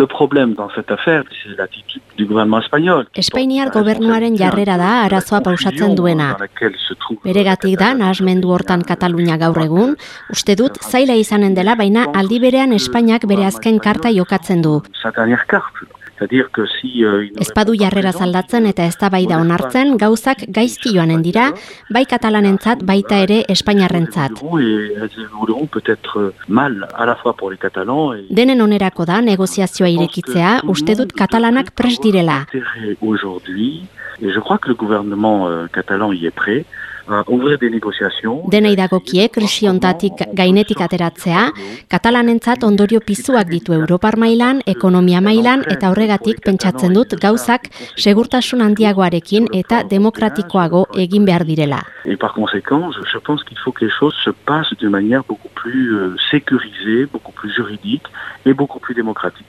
Le problème dans cette affaire, c'est l'attitude du gouvernement espagnol. Espainiar gobernuaren jarrera da arazoa pausatzen duena. Beregatik da, nahasmendu hortan Katalunia gaur egun, uste dut zaila izanen dela, baina aldi berean Espainiak bere azken karta jokatzen du. Espadu jarrera zaldatzen eta eztabaida onartzen gauzak gaizki joanen dira, bai katalanentzat baita ere Espainiarrentzat. Denen onerako da negoziazioa irekitzea, uste dut katalanak pres direla. Et je crois que le gouvernement euh, catalan y est prêt. Denei dagokie krisi ontatik gainetik ateratzea, katalanentzat ondorio pizuak ditu Europar mailan, ekonomia mailan eta horregatik pentsatzen dut gauzak segurtasun handiagoarekin eta demokratikoago egin behar direla. Et par conséquent, je pense qu'il faut que les choses se passent de manière beaucoup plus euh, sécurisée, beaucoup plus juridique et beaucoup plus démocratique.